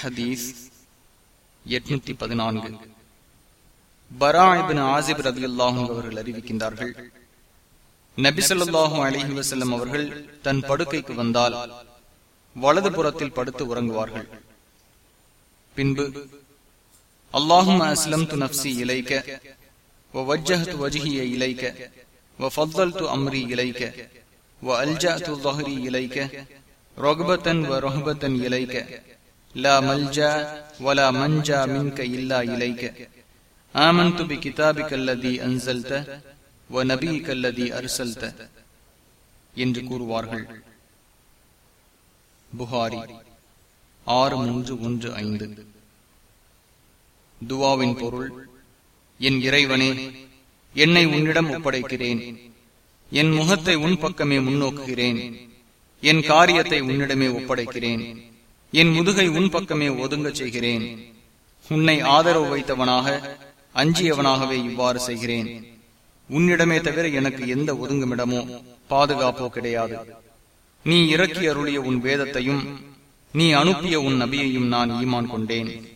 ஹதீஸ் எட்நூத்தி பதினான்கு. பராஹிபின் ஆசிப் ரதி அல்லாஹும் அவர்கள் அறிவிக்கின்றார்கள் நபிசல்லாஹும் அலிஹி வசல்லம் அவர்கள் தன் படுக்கைக்கு வந்தால் வலது புறத்தில் படுத்து உறங்குவார்கள். பின்பு அல்லாஹும் அஸ்லம் து நப்சி இலைக்க வ வஜ்ஜஹத் வஜிஹிய இலைக்க வஃபல் து அம்ரி இலைக்க வ அல்ஜா து இலைக்க ரொகபத்தன் வ ரொஹபத்தன் இலைக்க لا ملجا ولا منجا منك إلا إليك آمنت بكتابك الذي أنزلت ونبيك الذي أرسلت என்று கூறுவார்கள் புகாரி ஆறு மூன்று ஒன்று ஐந்து துவாவின் பொருள் என் இறைவனே என்னை உன்னிடம் ஒப்படைக்கிறேன் என் முகத்தை உன் பக்கமே முன்னோக்குகிறேன் என் காரியத்தை உன்னிடமே ஒப்படைக்கிறேன் என் முதுகை உன் பக்கமே ஒதுங்க செய்கிறேன். உன்னை ஆதரவு வைத்தவனாக அஞ்சியவனாகவே இவ்வாறு செய்கிறேன். உன்னிடமே தவிர எனக்கு எந்த ஒதுங்குமிடமோ பாதுகாப்போ கிடையாது. நீ இறக்கி அருளிய உன் வேதத்தையும் நீ அனுப்பிய உன் நபியையும் நான் ஈமான் கொண்டேன்.